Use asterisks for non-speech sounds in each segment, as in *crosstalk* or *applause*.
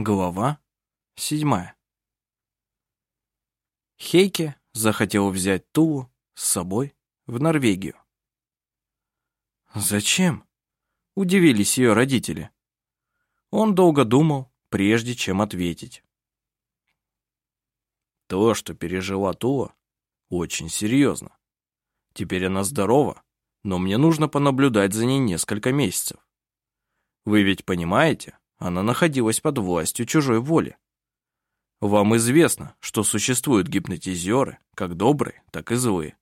Глава седьмая. Хейке захотел взять Тулу с собой в Норвегию. «Зачем?» — удивились ее родители. Он долго думал, прежде чем ответить. То, что пережила Тула, очень серьезно. Теперь она здорова, но мне нужно понаблюдать за ней несколько месяцев. Вы ведь понимаете, она находилась под властью чужой воли. Вам известно, что существуют гипнотизеры, как добрые, так и злые.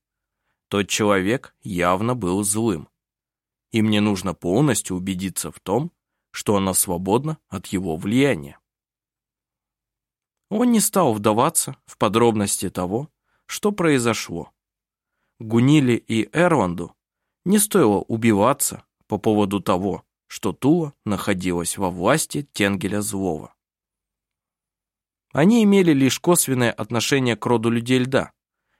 Тот человек явно был злым. И мне нужно полностью убедиться в том, что она свободна от его влияния. Он не стал вдаваться в подробности того, что произошло. Гунили и Эрланду не стоило убиваться по поводу того, что Тула находилась во власти Тенгеля Злого. Они имели лишь косвенное отношение к роду людей льда.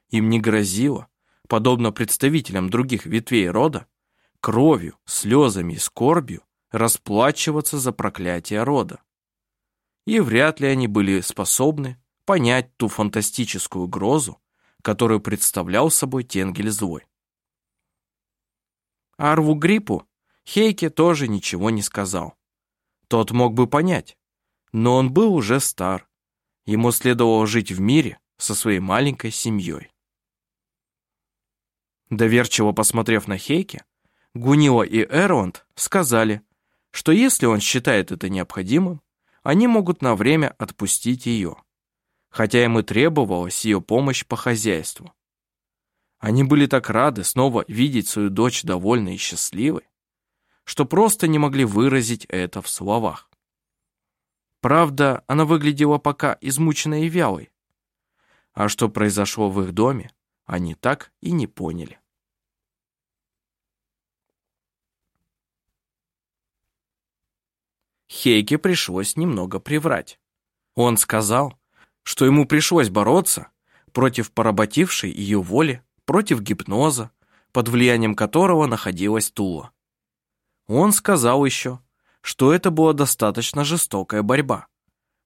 Им не грозило, подобно представителям других ветвей рода, кровью, слезами и скорбью расплачиваться за проклятие рода. И вряд ли они были способны понять ту фантастическую угрозу, которую представлял собой Тенгель Злой. Арву Гриппу Хейке тоже ничего не сказал. Тот мог бы понять, но он был уже стар. Ему следовало жить в мире со своей маленькой семьей. Доверчиво посмотрев на Хейке, Гунила и Эрланд сказали, что если он считает это необходимым, они могут на время отпустить ее, хотя им и требовалась ее помощь по хозяйству. Они были так рады снова видеть свою дочь довольной и счастливой, что просто не могли выразить это в словах. Правда, она выглядела пока измученной и вялой. А что произошло в их доме, они так и не поняли. Хейке пришлось немного приврать. Он сказал, что ему пришлось бороться против поработившей ее воли, против гипноза, под влиянием которого находилась Тула. Он сказал еще, что это была достаточно жестокая борьба.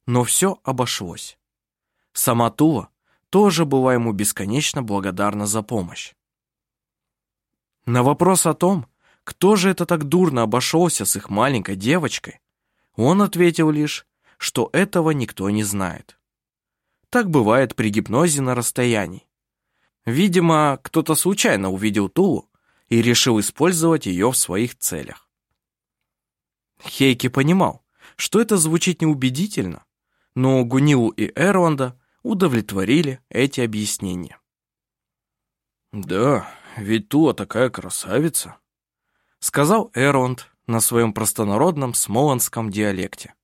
Но все обошлось. Сама Тула тоже была ему бесконечно благодарна за помощь. На вопрос о том, кто же это так дурно обошелся с их маленькой девочкой, он ответил лишь, что этого никто не знает. Так бывает при гипнозе на расстоянии. Видимо, кто-то случайно увидел Тулу и решил использовать ее в своих целях. Хейки понимал, что это звучит неубедительно, но Гунилу и Эрланда удовлетворили эти объяснения. «Да, ведь Туа такая красавица», — сказал Эрланд на своем простонародном смоланском диалекте.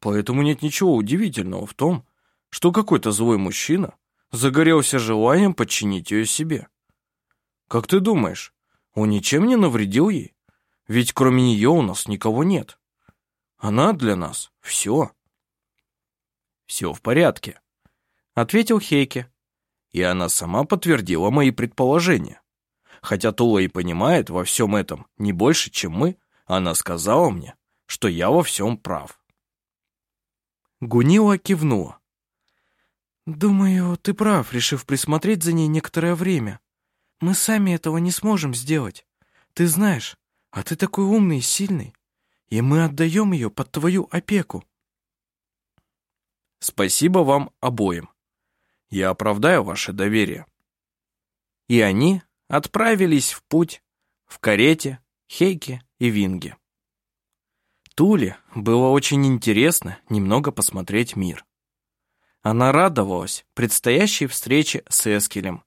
«Поэтому нет ничего удивительного в том, что какой-то злой мужчина загорелся желанием подчинить ее себе. Как ты думаешь, он ничем не навредил ей?» Ведь кроме нее у нас никого нет. Она для нас все. Все в порядке, ответил Хейке. И она сама подтвердила мои предположения. Хотя Тула и понимает во всем этом не больше, чем мы, она сказала мне, что я во всем прав. Гунила кивнула. «Думаю, ты прав, решив присмотреть за ней некоторое время. Мы сами этого не сможем сделать. Ты знаешь, а ты такой умный и сильный, и мы отдаем ее под твою опеку. Спасибо вам обоим. Я оправдаю ваше доверие. И они отправились в путь в карете, Хейке и Винге. Туле было очень интересно немного посмотреть мир. Она радовалась предстоящей встрече с Эскелем,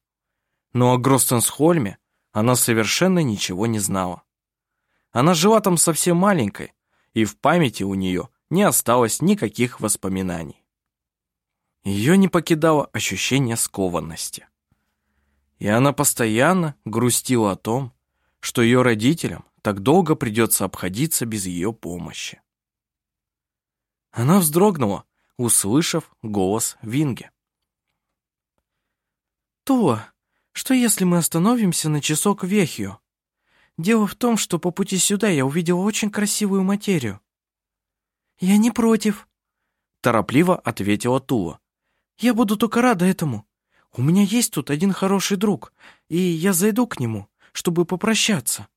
но о Гростенсхольме она совершенно ничего не знала. Она жила там совсем маленькой, и в памяти у нее не осталось никаких воспоминаний. Ее не покидало ощущение скованности. И она постоянно грустила о том, что ее родителям так долго придется обходиться без ее помощи. Она вздрогнула, услышав голос Винге. «Туа, что если мы остановимся на часок в Вехио? Дело в том, что по пути сюда я увидела очень красивую материю. Я не против, торопливо ответила Тула. «Я буду только рада этому. У меня есть тут один хороший друг, и я зайду к нему, чтобы попрощаться.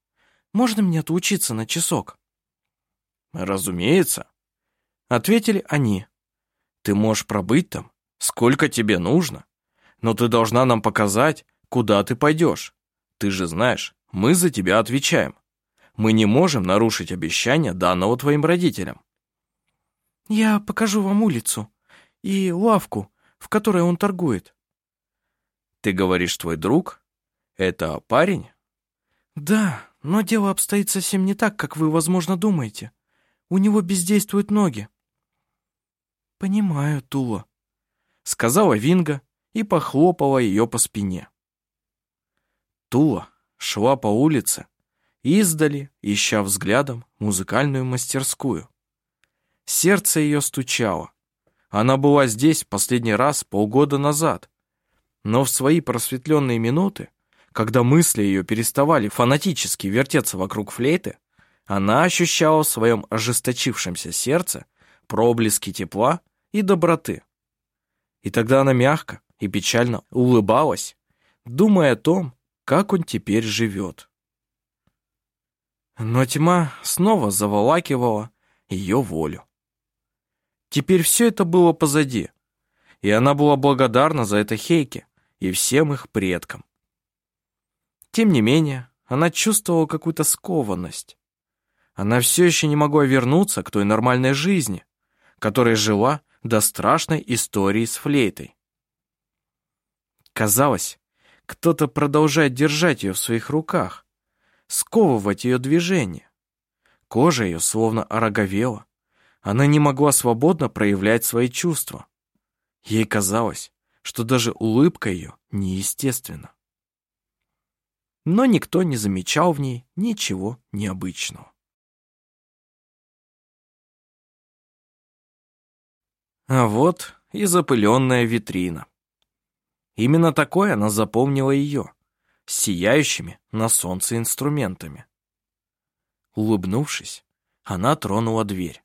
Можно мне отлучиться на часок?» «Разумеется», — ответили они. «Ты можешь пробыть там, сколько тебе нужно, но ты должна нам показать, куда ты пойдешь. Ты же знаешь, мы за тебя отвечаем. Мы не можем нарушить обещание, данного твоим родителям». «Я покажу вам улицу и лавку, в которой он торгует». «Ты говоришь, твой друг? Это парень?» «Да, но дело обстоит совсем не так, как вы, возможно, думаете. У него бездействуют ноги». «Понимаю, Тула», — сказала Винга и похлопала ее по спине. Тула шла по улице, издали, ища взглядом музыкальную мастерскую. Сердце ее стучало. Она была здесь последний раз полгода назад, но в свои просветленные минуты, когда мысли ее переставали фанатически вертеться вокруг флейты, она ощущала в своем ожесточившемся сердце проблески тепла и доброты. И тогда она мягко и печально улыбалась, думая о том, как он теперь живет. Но тьма снова заволакивала ее волю. Теперь все это было позади, и она была благодарна за это Хейке и всем их предкам. Тем не менее, она чувствовала какую-то скованность. Она все еще не могла вернуться к той нормальной жизни, которой жила до страшной истории с флейтой. Казалось, кто-то продолжает держать ее в своих руках, сковывать ее движение. Кожа ее словно ороговела. Она не могла свободно проявлять свои чувства. Ей казалось, что даже улыбка ее неестественна. Но никто не замечал в ней ничего необычного. А вот и запыленная витрина. Именно такой она запомнила ее, с сияющими на солнце инструментами. Улыбнувшись, она тронула дверь.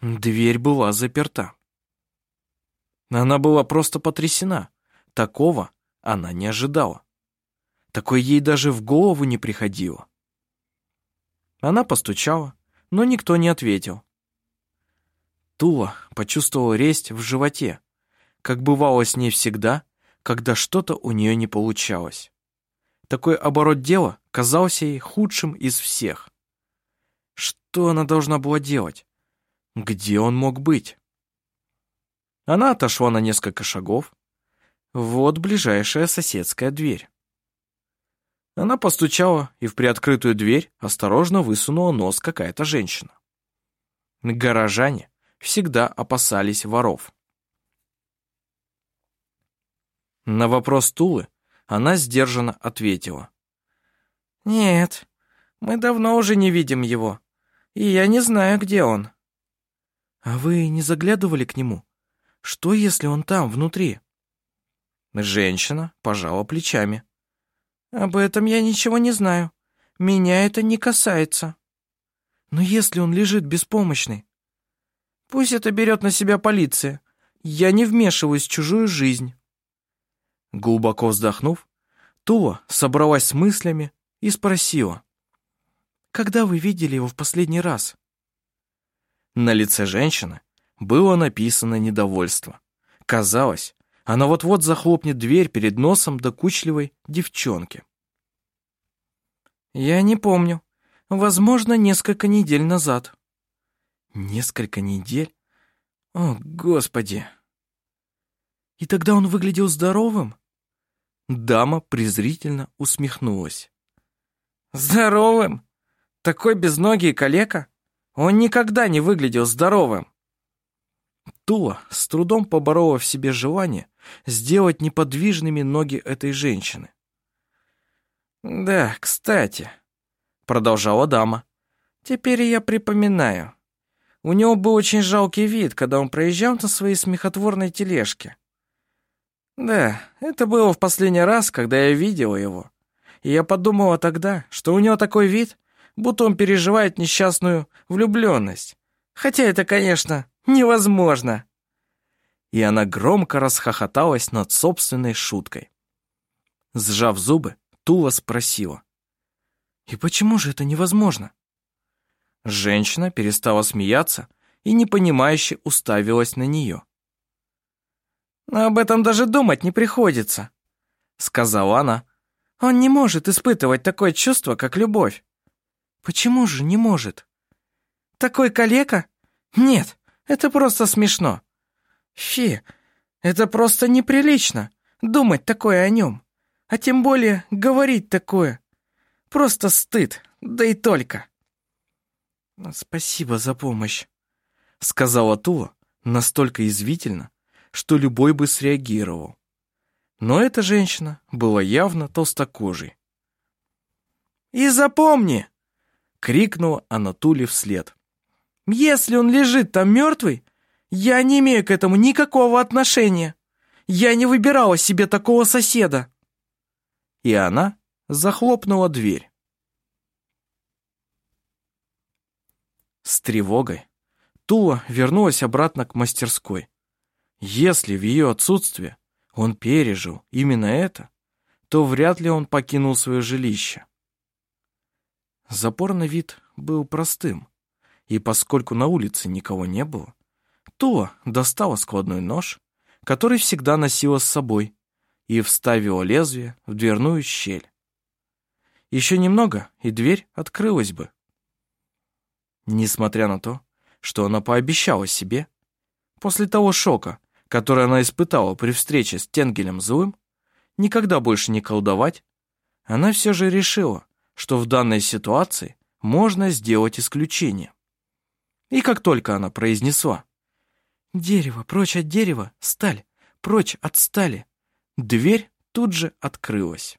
Дверь была заперта. Она была просто потрясена. Такого она не ожидала. Такое ей даже в голову не приходило. Она постучала, но никто не ответил. Тула почувствовала резь в животе, как бывало с ней всегда, когда что-то у нее не получалось. Такой оборот дела казался ей худшим из всех. Что она должна была делать? Где он мог быть? Она отошла на несколько шагов. Вот ближайшая соседская дверь. Она постучала, и в приоткрытую дверь осторожно высунула нос какая-то женщина. Горожане всегда опасались воров. На вопрос Тулы она сдержанно ответила. «Нет, мы давно уже не видим его, и я не знаю, где он». «А вы не заглядывали к нему? Что, если он там, внутри?» Женщина пожала плечами. «Об этом я ничего не знаю. Меня это не касается». «Но если он лежит беспомощный?» «Пусть это берет на себя полиция. Я не вмешиваюсь в чужую жизнь». Глубоко вздохнув, Тула собралась с мыслями и спросила. «Когда вы видели его в последний раз?» На лице женщины было написано недовольство. Казалось, она вот-вот захлопнет дверь перед носом докучливой девчонки. «Я не помню. Возможно, несколько недель назад». «Несколько недель? О, Господи!» «И тогда он выглядел здоровым?» Дама презрительно усмехнулась. «Здоровым? Такой безногий калека? Он никогда не выглядел здоровым!» Тула с трудом поборола в себе желание сделать неподвижными ноги этой женщины. «Да, кстати», — продолжала дама, — «теперь я припоминаю. У него был очень жалкий вид, когда он проезжал на своей смехотворной тележке. Да, это было в последний раз, когда я видела его. И я подумала тогда, что у него такой вид, будто он переживает несчастную влюбленность. Хотя это, конечно, невозможно!» И она громко расхохоталась над собственной шуткой. Сжав зубы, Тула спросила. «И почему же это невозможно?» Женщина перестала смеяться и непонимающе уставилась на нее. «Но об этом даже думать не приходится», — сказала она. «Он не может испытывать такое чувство, как любовь». «Почему же не может?» «Такой калека? Нет, это просто смешно. Фи, это просто неприлично, думать такое о нем, а тем более говорить такое. Просто стыд, да и только». «Спасибо за помощь», — сказала Тула настолько извительно, что любой бы среагировал. Но эта женщина была явно толстокожей. «И запомни!» — крикнула она Туле вслед. «Если он лежит там мертвый, я не имею к этому никакого отношения. Я не выбирала себе такого соседа». И она захлопнула дверь. С тревогой Тула вернулась обратно к мастерской. Если в ее отсутствие он пережил именно это, то вряд ли он покинул свое жилище. Запор на вид был простым, и поскольку на улице никого не было, Тула достала складной нож, который всегда носила с собой, и вставила лезвие в дверную щель. Еще немного, и дверь открылась бы. Несмотря на то, что она пообещала себе, после того шока, который она испытала при встрече с Тенгелем Злым, никогда больше не колдовать, она все же решила, что в данной ситуации можно сделать исключение. И как только она произнесла «Дерево, прочь от дерева, сталь, прочь от стали», дверь тут же открылась.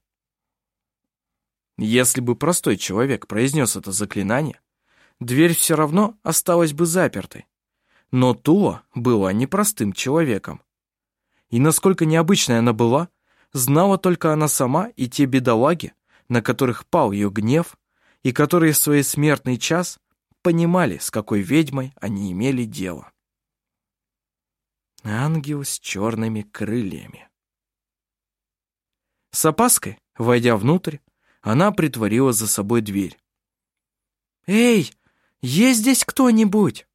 Если бы простой человек произнес это заклинание, дверь все равно осталась бы запертой. Но Тула была непростым человеком. И насколько необычной она была, знала только она сама и те бедолаги, на которых пал ее гнев, и которые в свой смертный час понимали, с какой ведьмой они имели дело. Ангел с черными крыльями. С опаской, войдя внутрь, она притворила за собой дверь. «Эй, есть здесь кто-нибудь?»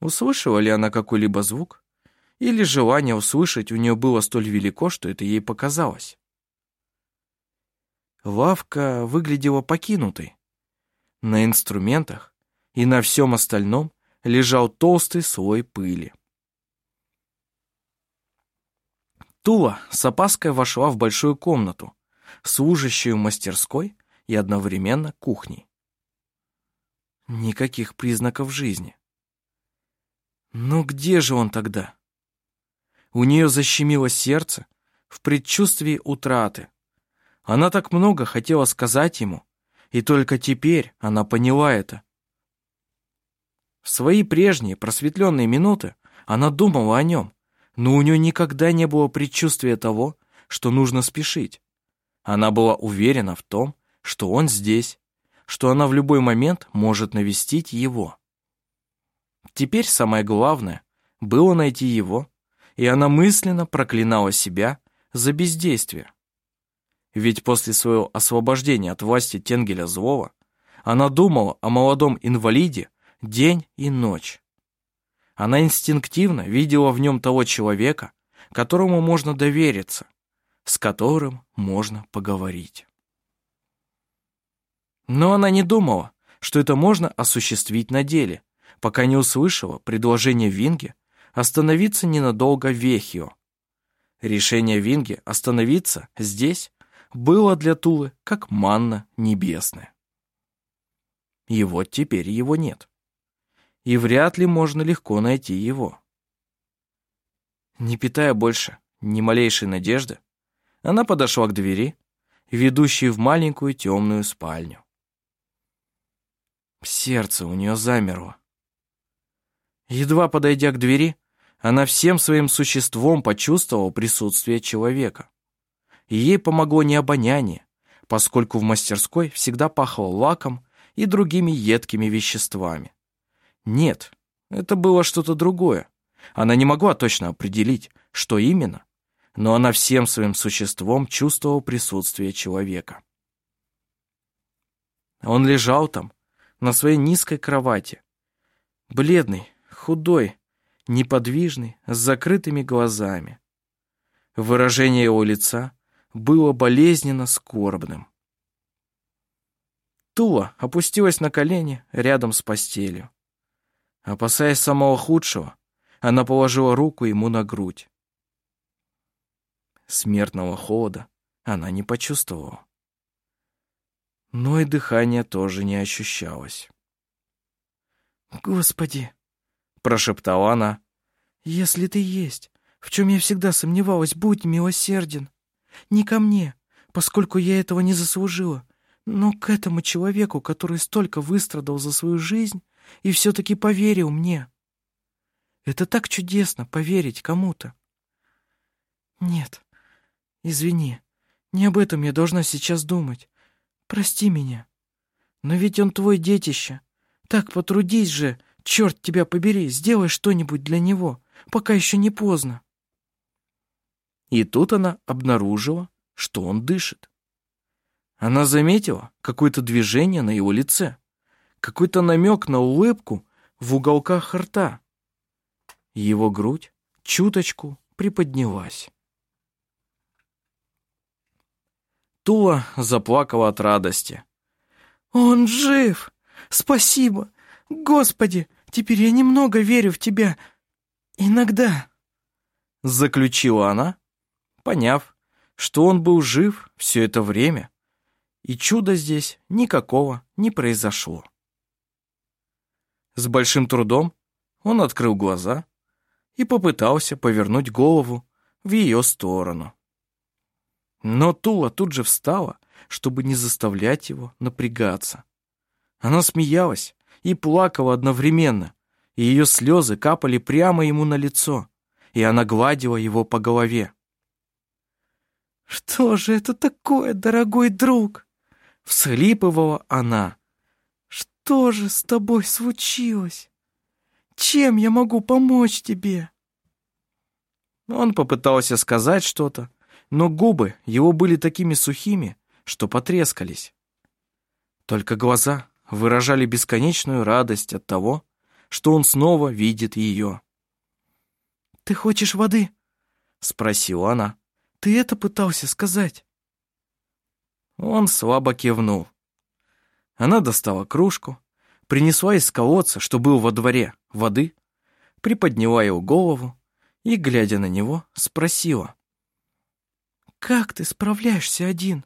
Услышала ли она какой-либо звук? Или желание услышать у нее было столь велико, что это ей показалось? Лавка выглядела покинутой. На инструментах и на всем остальном лежал толстый слой пыли. Тула с опаской вошла в большую комнату, служащую мастерской и одновременно кухней. Никаких признаков жизни. Но где же он тогда? У нее защемило сердце в предчувствии утраты. Она так много хотела сказать ему, и только теперь она поняла это. В свои прежние просветленные минуты она думала о нем, но у нее никогда не было предчувствия того, что нужно спешить. Она была уверена в том, что он здесь, что она в любой момент может навестить его. Теперь самое главное было найти его, и она мысленно проклинала себя за бездействие. Ведь после своего освобождения от власти Тенгеля Злого она думала о молодом инвалиде день и ночь. Она инстинктивно видела в нем того человека, которому можно довериться, с которым можно поговорить. Но она не думала, что это можно осуществить на деле, пока не услышала предложение Винги остановиться ненадолго в Вехио. Решение Винги остановиться здесь было для Тулы как манна небесная. И вот теперь его нет. И вряд ли можно легко найти его. Не питая больше ни малейшей надежды, она подошла к двери, ведущей в маленькую темную спальню. Сердце у нее замерло. Едва подойдя к двери, она всем своим существом почувствовала присутствие человека. И ей помогло не обоняние, поскольку в мастерской всегда пахло лаком и другими едкими веществами. Нет, это было что-то другое. Она не могла точно определить, что именно, но она всем своим существом чувствовала присутствие человека. Он лежал там, на своей низкой кровати, бледный, худой, неподвижный, с закрытыми глазами. Выражение его лица было болезненно скорбным. Тула опустилась на колени рядом с постелью. Опасаясь самого худшего, она положила руку ему на грудь. Смертного холода она не почувствовала. Но и дыхание тоже не ощущалось. «Господи!» — прошептала она. «Если ты есть, в чем я всегда сомневалась, будь милосерден. Не ко мне, поскольку я этого не заслужила, но к этому человеку, который столько выстрадал за свою жизнь и все-таки поверил мне. Это так чудесно, поверить кому-то. Нет, извини, не об этом я должна сейчас думать. Прости меня. Но ведь он твой детище. Так потрудись же, черт тебя побери, сделай что-нибудь для него, пока еще не поздно. И тут она обнаружила, что он дышит. Она заметила какое-то движение на его лице, какой-то намек на улыбку в уголках рта. Его грудь чуточку приподнялась. Тула заплакала от радости. «Он жив! Спасибо! Господи, теперь я немного верю в тебя. Иногда!» Заключила она, поняв, что он был жив все это время, и чуда здесь никакого не произошло. С большим трудом он открыл глаза и попытался повернуть голову в ее сторону. Но Тула тут же встала, чтобы не заставлять его напрягаться. Она смеялась и плакала одновременно, и ее слезы капали прямо ему на лицо, и она гладила его по голове. «Что же это такое, дорогой друг?» Всхлипывала она. «Что же с тобой случилось? Чем я могу помочь тебе?» Он попытался сказать что-то, но губы его были такими сухими, что потрескались. Только глаза выражали бесконечную радость от того, что он снова видит ее. «Ты хочешь воды?» — спросила она. «Ты это пытался сказать?» Он слабо кивнул. Она достала кружку, принесла из колодца, что был во дворе, воды, приподняла его голову и, глядя на него, спросила. «Как ты справляешься один?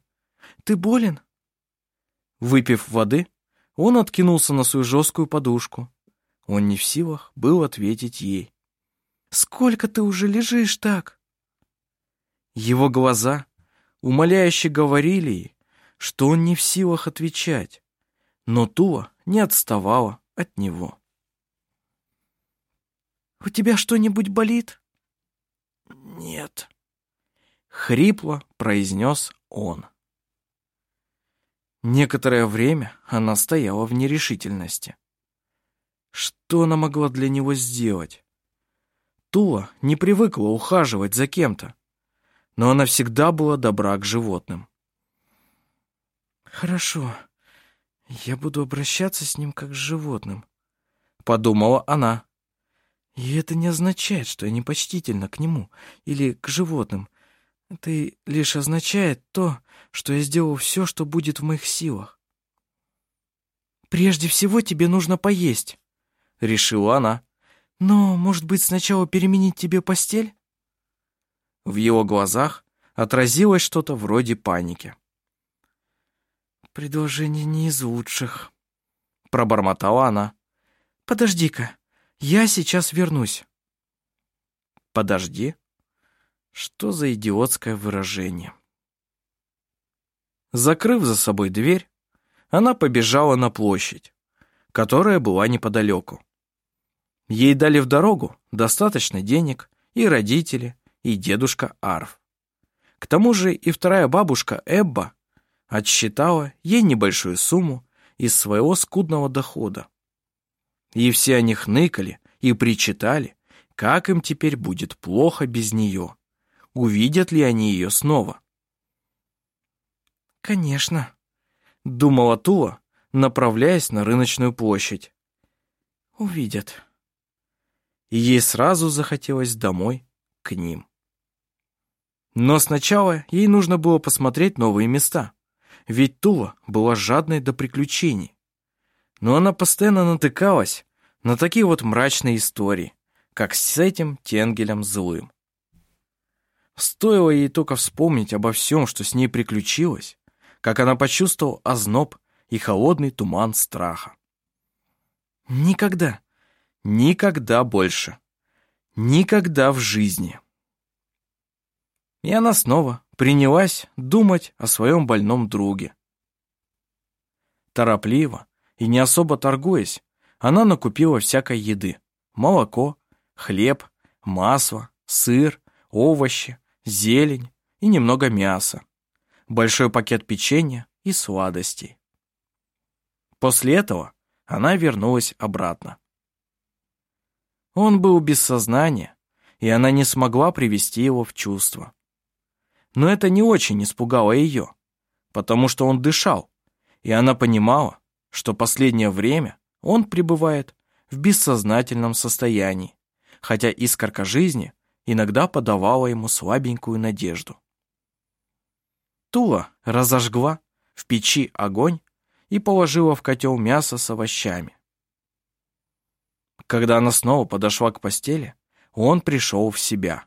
Ты болен?» Выпив воды, он откинулся на свою жесткую подушку. Он не в силах был ответить ей. «Сколько ты уже лежишь так?» Его глаза умоляюще говорили ей, что он не в силах отвечать, но Туа не отставала от него. «У тебя что-нибудь болит?» «Нет», — хрипло произнес он. Некоторое время она стояла в нерешительности. Что она могла для него сделать? Тула не привыкла ухаживать за кем-то, но она всегда была добра к животным. «Хорошо, я буду обращаться с ним как с животным», — подумала она. «И это не означает, что я непочтительна к нему или к животным. Это лишь означает то, что я сделал все, что будет в моих силах. «Прежде всего тебе нужно поесть», — решила она. «Но, может быть, сначала переменить тебе постель?» В его глазах отразилось что-то вроде паники. «Предложение не из лучших», — пробормотала она. «Подожди-ка, я сейчас вернусь». «Подожди», что за идиотское выражение? Закрыв за собой дверь, она побежала на площадь, которая была неподалеку. Ей дали в дорогу достаточно денег и родители, и дедушка Арф. К тому же и вторая бабушка Эбба отсчитала ей небольшую сумму из своего скудного дохода. И все они хныкали и причитали, как им теперь будет плохо без нее. Увидят ли они ее снова? «Конечно», — думала Тула, направляясь на рыночную площадь. «Увидят». И ей сразу захотелось домой, к ним. Но сначала ей нужно было посмотреть новые места, ведь Тула была жадной до приключений. Но она постоянно натыкалась на такие вот мрачные истории, как с этим Тенгелем злым. Стоило ей только вспомнить обо всем, что с ней приключилось, как она почувствовала озноб и холодный туман страха. Никогда, никогда больше, никогда в жизни. И она снова принялась думать о своем больном друге. Торопливо и не особо торгуясь, она накупила всякой еды. Молоко, хлеб, масло, сыр, овощи, зелень и немного мяса. Большой пакет печенья и сладостей. После этого она вернулась обратно. Он был без сознания, и она не смогла привести его в чувство. Но это не очень испугало ее, потому что он дышал, и она понимала, что последнее время он пребывает в бессознательном состоянии, хотя искорка жизни иногда подавала ему слабенькую надежду. Тула разожгла в печи огонь и положила в котел мясо с овощами. Когда она снова подошла к постели, он пришел в себя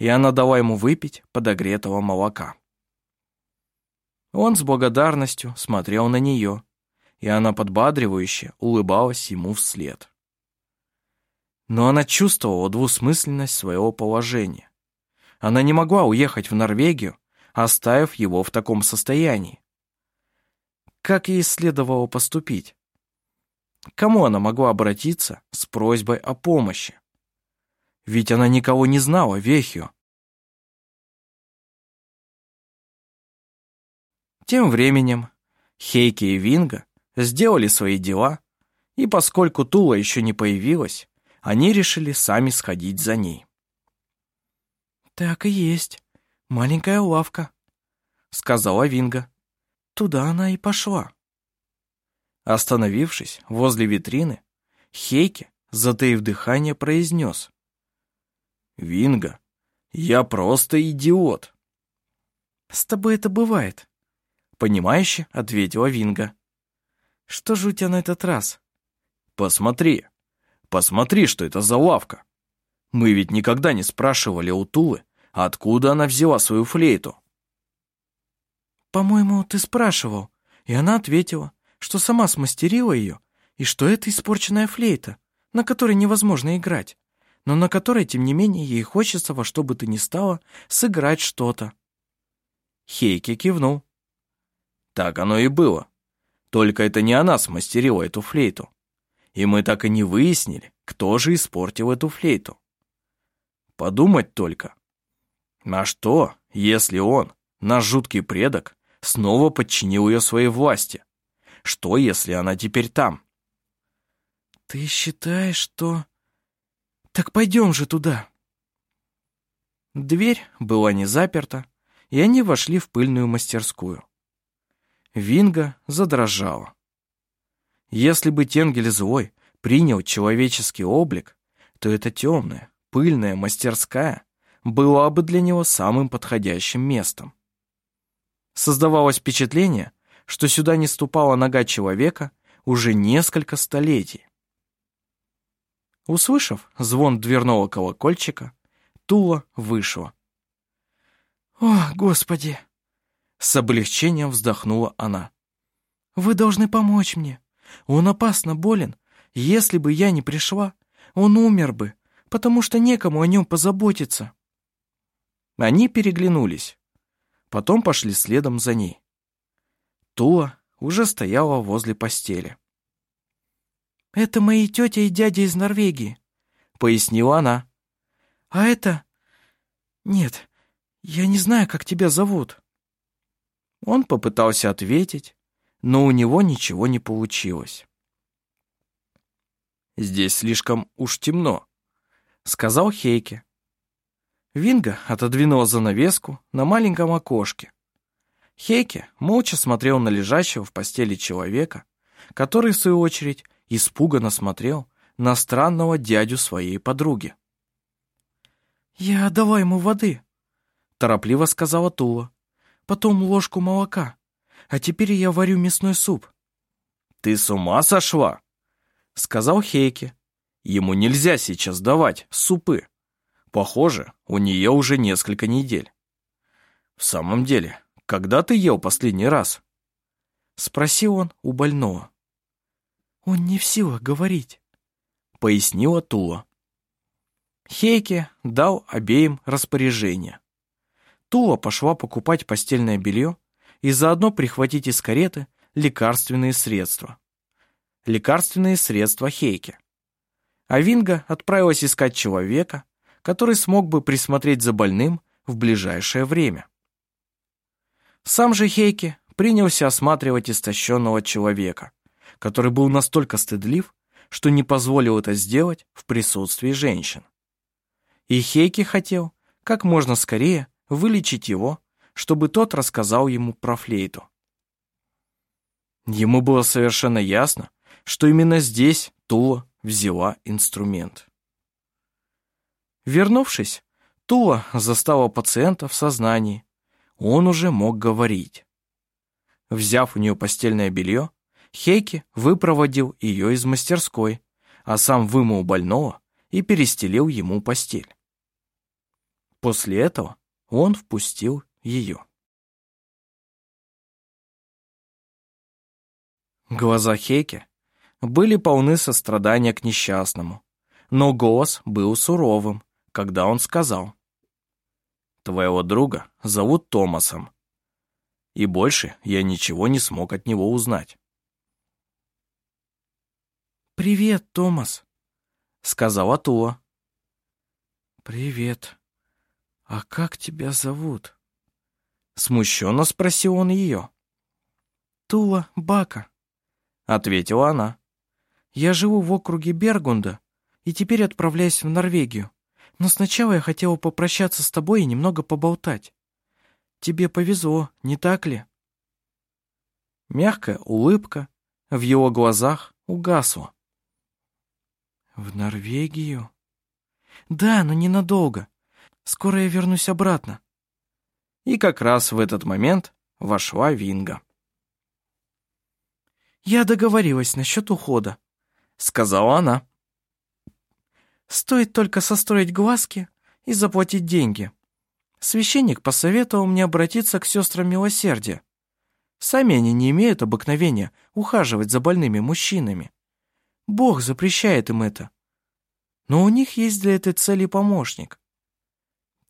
и она дала ему выпить подогретого молока. Он с благодарностью смотрел на нее, и она подбадривающе улыбалась ему вслед. Но она чувствовала двусмысленность своего положения. Она не могла уехать в Норвегию, оставив его в таком состоянии. Как ей следовало поступить? кому она могла обратиться с просьбой о помощи? ведь она никого не знала, Вехио. Тем временем Хейки и Винга сделали свои дела, и поскольку Тула еще не появилась, они решили сами сходить за ней. «Так и есть, маленькая лавка», — сказала Винга. «Туда она и пошла». Остановившись возле витрины, Хейки, затаив дыхание, произнес. Винга, я просто идиот. С тобой это бывает. Понимающе ответила Винга. Что же у тебя на этот раз? Посмотри. Посмотри, что это за лавка. Мы ведь никогда не спрашивали у Тулы, откуда она взяла свою флейту. По-моему, ты спрашивал, и она ответила, что сама смастерила ее, и что это испорченная флейта, на которой невозможно играть но на которой, тем не менее, ей хочется во что бы то ни стало сыграть что-то. Хейки кивнул. Так оно и было. Только это не она смастерила эту флейту. И мы так и не выяснили, кто же испортил эту флейту. Подумать только. На что, если он, наш жуткий предок, снова подчинил ее своей власти? Что, если она теперь там? «Ты считаешь, что...» Так пойдем же туда. Дверь была не заперта, и они вошли в пыльную мастерскую. Винга задрожала. Если бы Тенгель злой принял человеческий облик, то эта темная, пыльная мастерская была бы для него самым подходящим местом. Создавалось впечатление, что сюда не ступала нога человека уже несколько столетий. Услышав звон дверного колокольчика, Тула вышла. «О, Господи!» С облегчением вздохнула она. «Вы должны помочь мне. Он опасно болен. Если бы я не пришла, он умер бы, потому что некому о нем позаботиться». Они переглянулись. Потом пошли следом за ней. Тула уже стояла возле постели. «Это мои тетя и дядя из Норвегии», — пояснила она. «А это... Нет, я не знаю, как тебя зовут». Он попытался ответить, но у него ничего не получилось. Здесь слишком уж темно», — сказал Хейке. Винга отодвинула занавеску на маленьком окошке. Хейке молча смотрел на лежащего в постели человека, который, в свою очередь, испуганно смотрел на странного дядю своей подруги. «Я отдала ему воды», — торопливо сказала Тула. «Потом ложку молока. А теперь я варю мясной суп». «Ты с ума сошла?» — сказал Хейке. «Ему нельзя сейчас давать супы. Похоже, у нее уже несколько недель». «В самом деле, когда ты ел последний раз?» — спросил он у больного. «Он не в силах говорить», — пояснила Тула. Хейке дал обеим распоряжение. Тула пошла покупать постельное белье и заодно прихватить из кареты лекарственные средства. Лекарственные средства Хейке. А Винга отправилась искать человека, который смог бы присмотреть за больным в ближайшее время. Сам же Хейке принялся осматривать истощенного человека, который был настолько стыдлив, что не позволил это сделать в присутствии женщин. И Хейке хотел как можно скорее вылечить его, чтобы тот рассказал ему про флейту. Ему было совершенно ясно, что именно здесь Тула взяла инструмент. Вернувшись, Тула застала пациента в сознании. Он уже мог говорить. Взяв у нее постельное белье, Хейки выпроводил ее из мастерской, а сам вымыл больного и перестелил ему постель. После этого он впустил ее. Глаза Хейки были полны сострадания к несчастному, но голос был суровым, когда он сказал. «Твоего друга зовут Томасом, и больше я ничего не смог от него узнать». «Привет, Томас», — сказала Туа. «Привет. А как тебя зовут?» Смущенно спросил он ее. «Тула Бака», ответила она. «Я живу в округе Бергунда и теперь отправляюсь в Норвегию. Но сначала я хотела попрощаться с тобой и немного поболтать. Тебе повезло, не так ли?» Мягкая улыбка в его глазах угасла. «В Норвегию?» «Да, но ненадолго. Скоро я вернусь обратно». И как раз в этот момент вошла Винга. «Я договорилась насчет ухода», — сказала она. «Стоит только состроить глазки и заплатить деньги. Священник посоветовал мне обратиться к сестрам милосердия. Сами они не имеют обыкновения ухаживать за больными мужчинами. Бог запрещает им это. Но у них есть для этой цели помощник.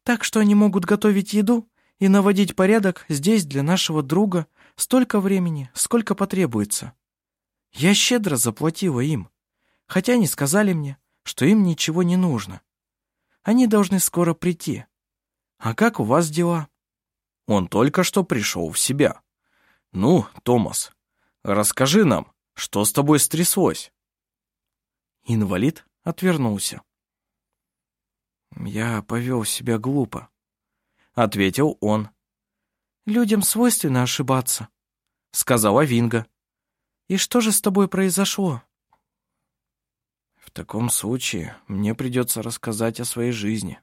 Так что они могут готовить еду и наводить порядок здесь для нашего друга столько времени, сколько потребуется. Я щедро заплатила им, хотя они сказали мне, что им ничего не нужно. Они должны скоро прийти. А как у вас дела? Он только что пришел в себя. Ну, Томас, расскажи нам, что с тобой стряслось? Инвалид отвернулся. «Я повел себя глупо», — ответил он. «Людям свойственно ошибаться», — сказала Винга. И что же с тобой произошло?» «В таком случае мне придется рассказать о своей жизни».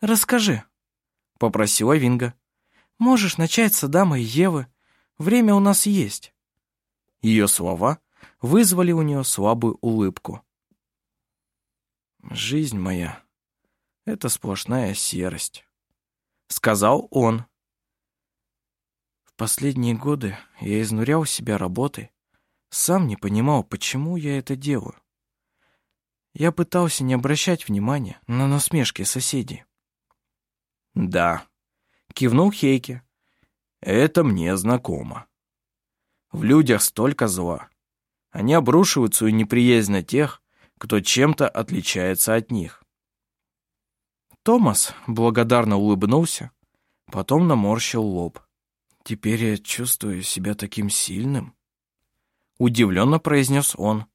«Расскажи», — попросила Винга. «Можешь начать с Адама и Евы. Время у нас есть». Ее слова вызвали у нее слабую улыбку. «Жизнь моя — это сплошная серость», — сказал он последние годы я изнурял себя работой, сам не понимал, почему я это делаю. Я пытался не обращать внимания на насмешки соседей. «Да», — кивнул Хейке, — «это мне знакомо. В людях столько зла. Они обрушивают свою неприязнь на тех, кто чем-то отличается от них». Томас благодарно улыбнулся, потом наморщил лоб. Теперь я чувствую себя таким сильным. Удивленно произнес он.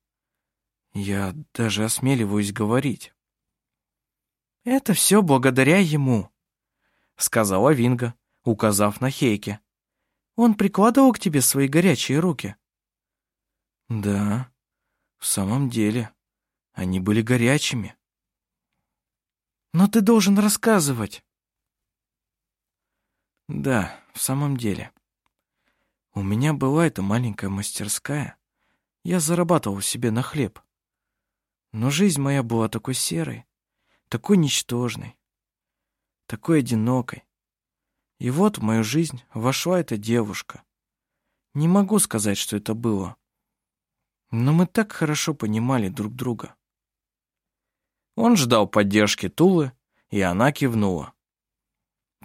Я даже осмеливаюсь говорить. «Это все благодаря ему», — сказала Винга, указав на Хейке. «Он прикладывал к тебе свои горячие руки». «Да, в самом деле, они были горячими». «Но ты должен рассказывать». «Да, в самом деле. У меня была эта маленькая мастерская. Я зарабатывал себе на хлеб. Но жизнь моя была такой серой, такой ничтожной, такой одинокой. И вот в мою жизнь вошла эта девушка. Не могу сказать, что это было. Но мы так хорошо понимали друг друга. Он ждал поддержки Тулы, и она кивнула.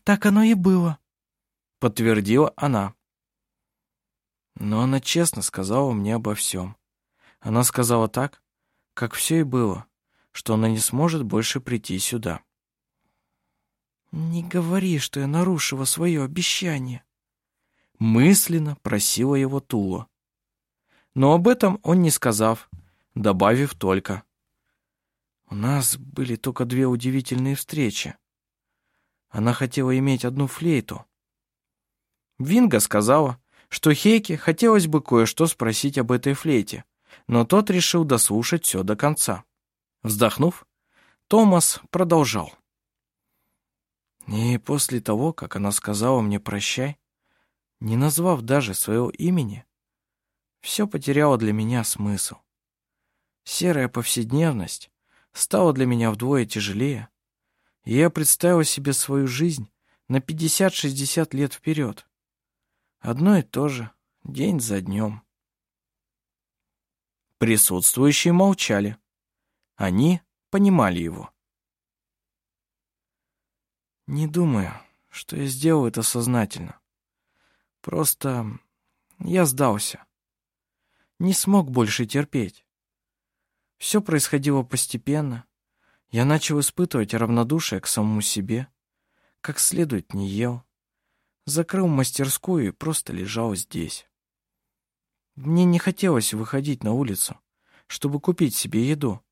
«Так оно и было», — подтвердила она. Но она честно сказала мне обо всем. Она сказала так, как все и было, что она не сможет больше прийти сюда. «Не говори, что я нарушила свое обещание», — мысленно просила его Тула. Но об этом он не сказав, добавив только. «У нас были только две удивительные встречи. Она хотела иметь одну флейту». Винга сказала, что Хейке хотелось бы кое-что спросить об этой флейте, но тот решил дослушать все до конца. Вздохнув, Томас продолжал. И после того, как она сказала мне «прощай», не назвав даже своего имени, все потеряло для меня смысл. Серая повседневность стала для меня вдвое тяжелее, и я представила себе свою жизнь на 50-60 лет вперед. Одно и то же, день за днем. Присутствующие молчали. Они понимали его. Не думаю, что я сделал это сознательно. Просто я сдался. Не смог больше терпеть. Все происходило постепенно. Я начал испытывать равнодушие к самому себе. Как следует не ел. Закрыл мастерскую и просто лежал здесь. Мне не хотелось выходить на улицу, чтобы купить себе еду.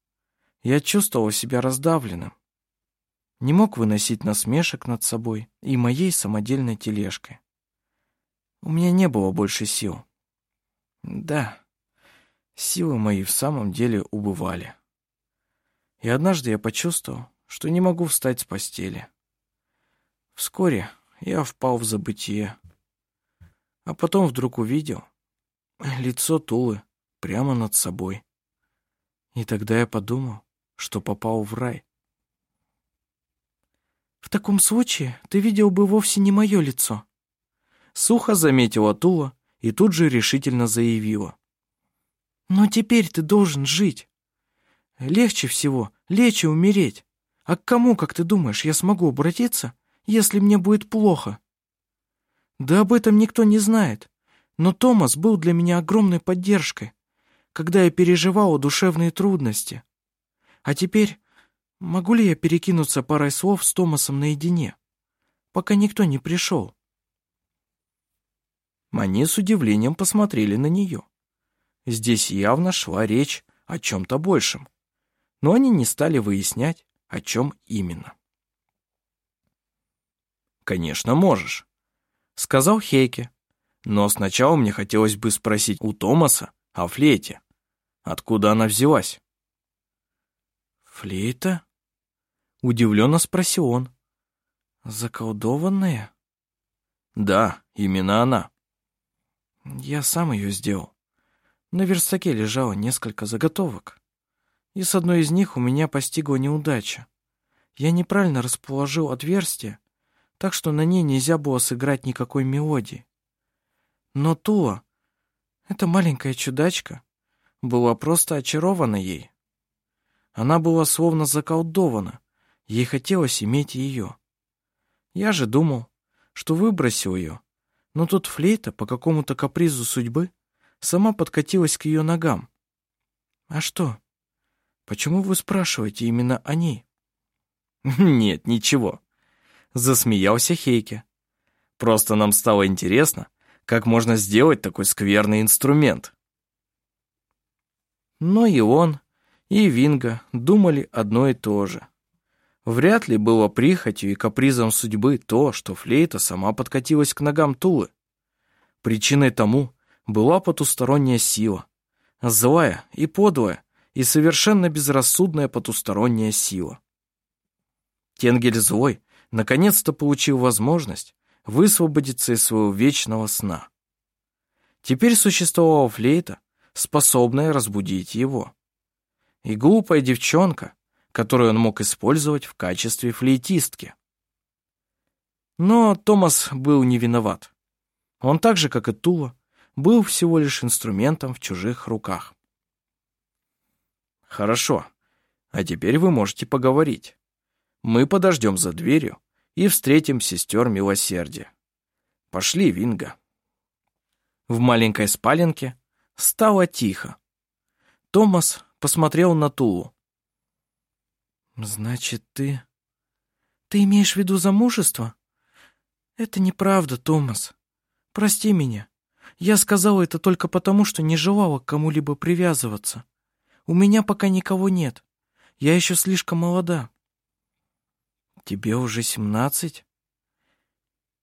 Я чувствовал себя раздавленным. Не мог выносить насмешек над собой и моей самодельной тележкой. У меня не было больше сил. Да, силы мои в самом деле убывали. И однажды я почувствовал, что не могу встать с постели. Вскоре я впал в забытие. А потом вдруг увидел, лицо Тулы прямо над собой. И тогда я подумал, что попал в рай. «В таком случае ты видел бы вовсе не мое лицо», Сухо заметила Тула и тут же решительно заявила. «Но теперь ты должен жить. Легче всего лечь и умереть. А к кому, как ты думаешь, я смогу обратиться, если мне будет плохо?» «Да об этом никто не знает. Но Томас был для меня огромной поддержкой, когда я переживала душевные трудности. А теперь могу ли я перекинуться парой слов с Томасом наедине, пока никто не пришел? Они с удивлением посмотрели на нее. Здесь явно шла речь о чем-то большем, но они не стали выяснять, о чем именно. «Конечно, можешь», — сказал Хейке, но сначала мне хотелось бы спросить у Томаса о флейте. Откуда она взялась? «Флейта?» — удивленно спросил он. «Заколдованная?» «Да, именно она». «Я сам ее сделал. На верстаке лежало несколько заготовок, и с одной из них у меня постигла неудача. Я неправильно расположил отверстие, так что на ней нельзя было сыграть никакой мелодии. Но Тула, эта маленькая чудачка, была просто очарована ей. Она была словно заколдована, ей хотелось иметь ее. Я же думал, что выбросил ее, но тут флейта по какому-то капризу судьбы сама подкатилась к ее ногам. А что? Почему вы спрашиваете именно о ней? *laughs* Нет, ничего. Засмеялся Хейке. Просто нам стало интересно, как можно сделать такой скверный инструмент? Но и он, и Винга думали одно и то же. Вряд ли было прихотью и капризом судьбы то, что флейта сама подкатилась к ногам Тулы. Причиной тому была потусторонняя сила, злая и подлая, и совершенно безрассудная потусторонняя сила. Тенгель злой наконец-то получил возможность высвободиться из своего вечного сна. Теперь существовала флейта, способная разбудить его. И глупая девчонка, которую он мог использовать в качестве флейтистки. Но Томас был не виноват. Он так же, как и Тула, был всего лишь инструментом в чужих руках. «Хорошо, а теперь вы можете поговорить. Мы подождем за дверью и встретим сестер милосердия. Пошли, Винга». В маленькой спаленке стало тихо. Томас посмотрел на Тулу. «Значит, ты... Ты имеешь в виду замужество?» «Это неправда, Томас. Прости меня. Я сказала это только потому, что не желала к кому-либо привязываться. У меня пока никого нет. Я еще слишком молода». «Тебе уже семнадцать?»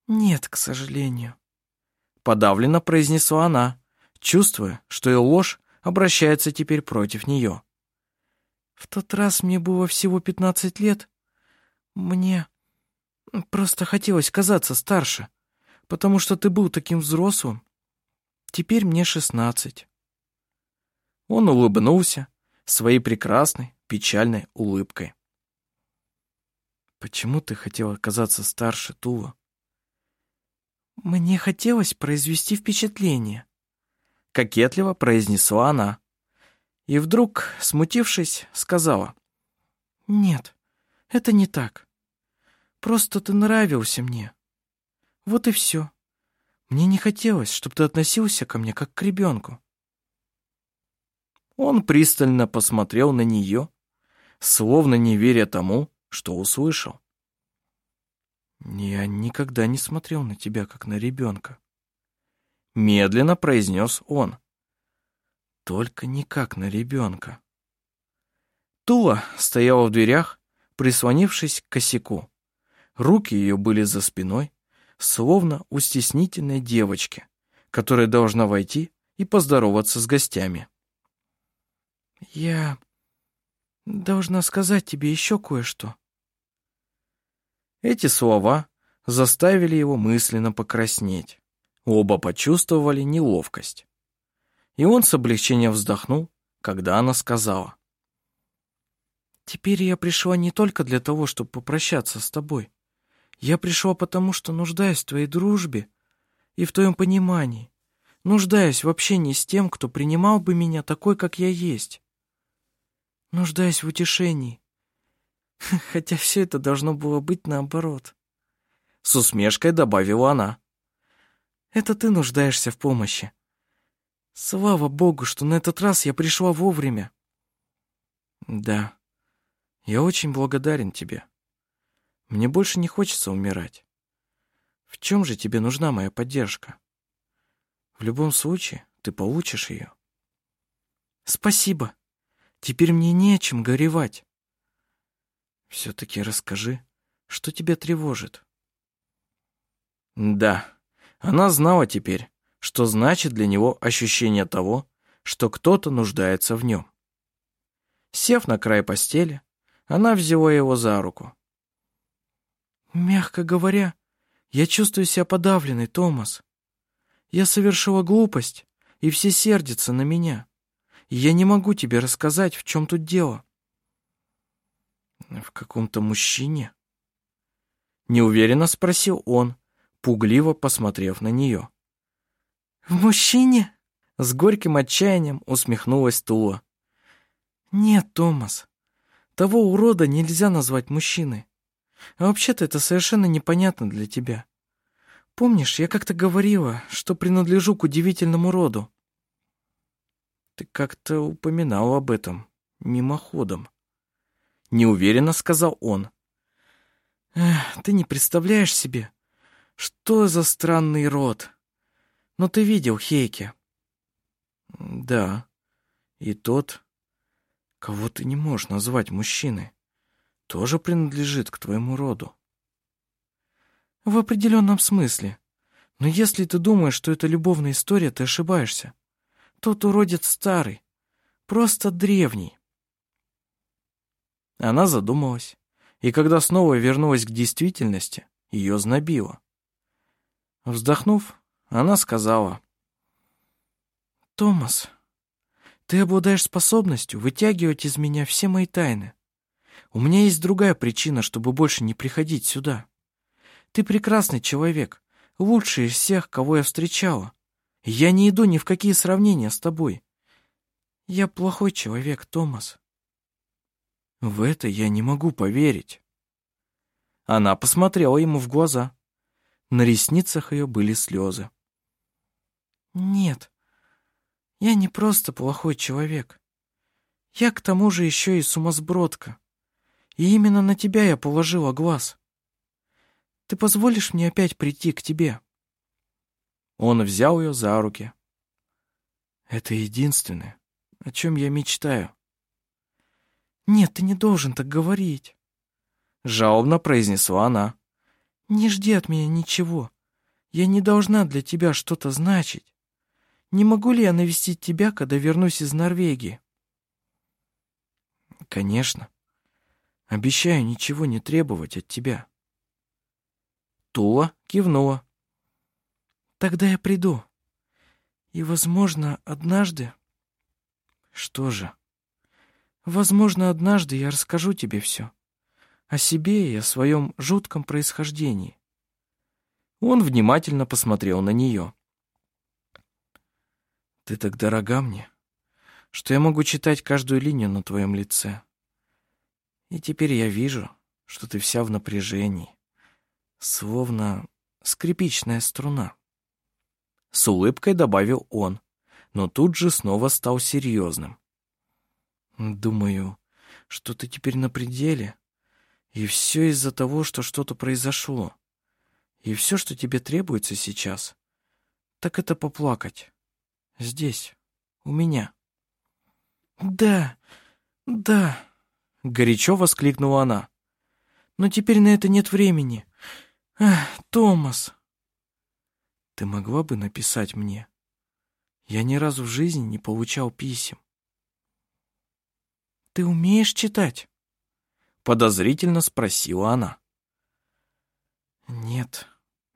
«Нет, к сожалению», — подавленно произнесла она, чувствуя, что ее ложь обращается теперь против нее. В тот раз мне было всего пятнадцать лет. Мне просто хотелось казаться старше, потому что ты был таким взрослым. Теперь мне шестнадцать. Он улыбнулся своей прекрасной, печальной улыбкой. «Почему ты хотела казаться старше, Тула?» «Мне хотелось произвести впечатление», — кокетливо произнесла она. И вдруг, смутившись, сказала. «Нет, это не так. Просто ты нравился мне. Вот и все. Мне не хотелось, чтобы ты относился ко мне как к ребенку». Он пристально посмотрел на нее, словно не веря тому, что услышал. «Я никогда не смотрел на тебя, как на ребенка», — медленно произнес он. Только никак на ребенка. Тула стояла в дверях, прислонившись к косяку. Руки ее были за спиной, словно у стеснительной девочки, которая должна войти и поздороваться с гостями. «Я должна сказать тебе еще кое-что». Эти слова заставили его мысленно покраснеть. Оба почувствовали неловкость и он с облегчением вздохнул, когда она сказала. «Теперь я пришла не только для того, чтобы попрощаться с тобой. Я пришла потому, что нуждаюсь в твоей дружбе и в твоем понимании, нуждаюсь в общении с тем, кто принимал бы меня такой, как я есть. Нуждаюсь в утешении, *laughs* хотя все это должно было быть наоборот». С усмешкой добавила она. «Это ты нуждаешься в помощи, Слава богу, что на этот раз я пришла вовремя. Да, я очень благодарен тебе. Мне больше не хочется умирать. В чем же тебе нужна моя поддержка? В любом случае, ты получишь ее. Спасибо. Теперь мне не о чем горевать. Все-таки расскажи, что тебя тревожит. Да, она знала теперь, что значит для него ощущение того, что кто-то нуждается в нем. Сев на край постели, она взяла его за руку. «Мягко говоря, я чувствую себя подавленной, Томас. Я совершила глупость, и все сердятся на меня. И я не могу тебе рассказать, в чем тут дело». «В каком-то мужчине?» Неуверенно спросил он, пугливо посмотрев на нее. «В мужчине?» С горьким отчаянием усмехнулась Тула. «Нет, Томас, того урода нельзя назвать мужчиной. А вообще-то это совершенно непонятно для тебя. Помнишь, я как-то говорила, что принадлежу к удивительному роду?» «Ты как-то упоминал об этом мимоходом», — неуверенно сказал он. «Эх, ты не представляешь себе, что за странный род!» Но ты видел Хейке?» «Да. И тот, кого ты не можешь назвать мужчиной, тоже принадлежит к твоему роду. В определенном смысле. Но если ты думаешь, что это любовная история, ты ошибаешься. Тот уродец старый, просто древний. Она задумалась, и когда снова вернулась к действительности, ее знобило. Вздохнув, она сказала. «Томас, ты обладаешь способностью вытягивать из меня все мои тайны. У меня есть другая причина, чтобы больше не приходить сюда. Ты прекрасный человек, лучший из всех, кого я встречала. Я не иду ни в какие сравнения с тобой. Я плохой человек, Томас». В это я не могу поверить. Она посмотрела ему в глаза. На ресницах ее были слезы. «Нет, я не просто плохой человек. Я к тому же еще и сумасбродка. И именно на тебя я положила глаз. Ты позволишь мне опять прийти к тебе?» Он взял ее за руки. «Это единственное, о чем я мечтаю». «Нет, ты не должен так говорить», — жалобно произнесла она. «Не жди от меня ничего. Я не должна для тебя что-то значить. Не могу ли я навестить тебя, когда вернусь из Норвегии?» «Конечно. Обещаю ничего не требовать от тебя». Тула кивнула. «Тогда я приду. И, возможно, однажды...» «Что же?» Возможно, однажды я расскажу тебе все. О себе и о своем жутком происхождении. Он внимательно посмотрел на нее. Ты так дорога мне, что я могу читать каждую линию на твоем лице. И теперь я вижу, что ты вся в напряжении, словно скрипичная струна. С улыбкой добавил он, но тут же снова стал серьезным. Думаю, что ты теперь на пределе. И все из-за того, что что-то произошло. И все, что тебе требуется сейчас, так это поплакать. Здесь, у меня. Да, да, горячо воскликнула она. Но теперь на это нет времени. Ах, Томас. Ты могла бы написать мне? Я ни разу в жизни не получал писем. Ты умеешь читать?» Подозрительно спросила она. «Нет,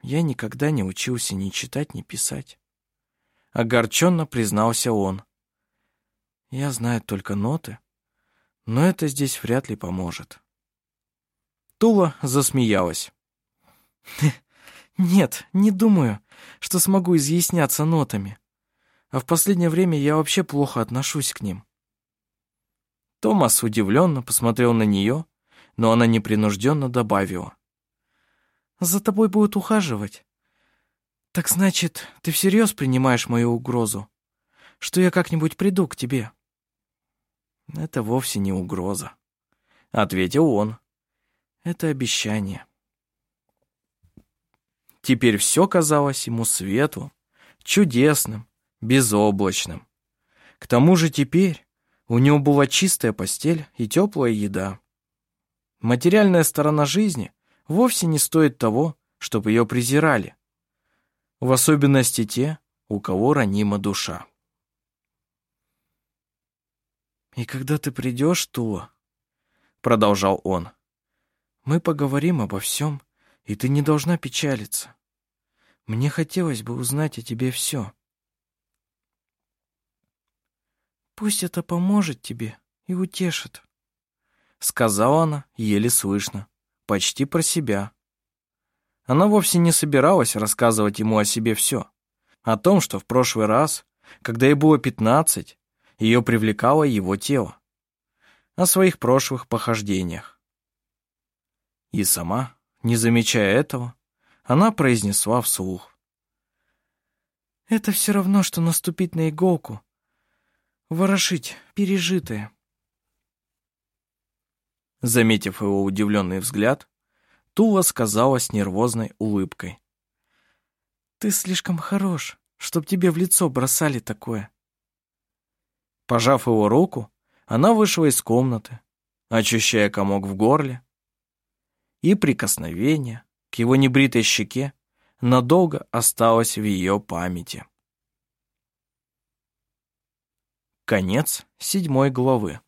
я никогда не учился ни читать, ни писать». Огорченно признался он. «Я знаю только ноты, но это здесь вряд ли поможет». Тула засмеялась. *laughs* «Нет, не думаю, что смогу изъясняться нотами. А в последнее время я вообще плохо отношусь к ним. Томас удивленно посмотрел на нее, но она непринужденно добавила. «За тобой будут ухаживать. Так значит, ты всерьез принимаешь мою угрозу, что я как-нибудь приду к тебе?» «Это вовсе не угроза», — ответил он. «Это обещание». Теперь все казалось ему светлым, чудесным, безоблачным. К тому же теперь, у него была чистая постель и теплая еда. Материальная сторона жизни вовсе не стоит того, чтобы ее презирали. В особенности те, у кого ранима душа. «И когда ты придешь, Тула, — продолжал он, — мы поговорим обо всем, и ты не должна печалиться. Мне хотелось бы узнать о тебе все. Пусть это поможет тебе и утешит. Сказала она еле слышно, почти про себя. Она вовсе не собиралась рассказывать ему о себе все. О том, что в прошлый раз, когда ей было пятнадцать, ее привлекало его тело. О своих прошлых похождениях. И сама, не замечая этого, она произнесла вслух. «Это все равно, что наступить на иголку ворошить пережитое. Заметив его удивленный взгляд, Тула сказала с нервозной улыбкой. «Ты слишком хорош, чтоб тебе в лицо бросали такое». Пожав его руку, Она вышла из комнаты, ощущая комок в горле, и прикосновение к его небритой щеке надолго осталось в ее памяти. Конец седьмой главы.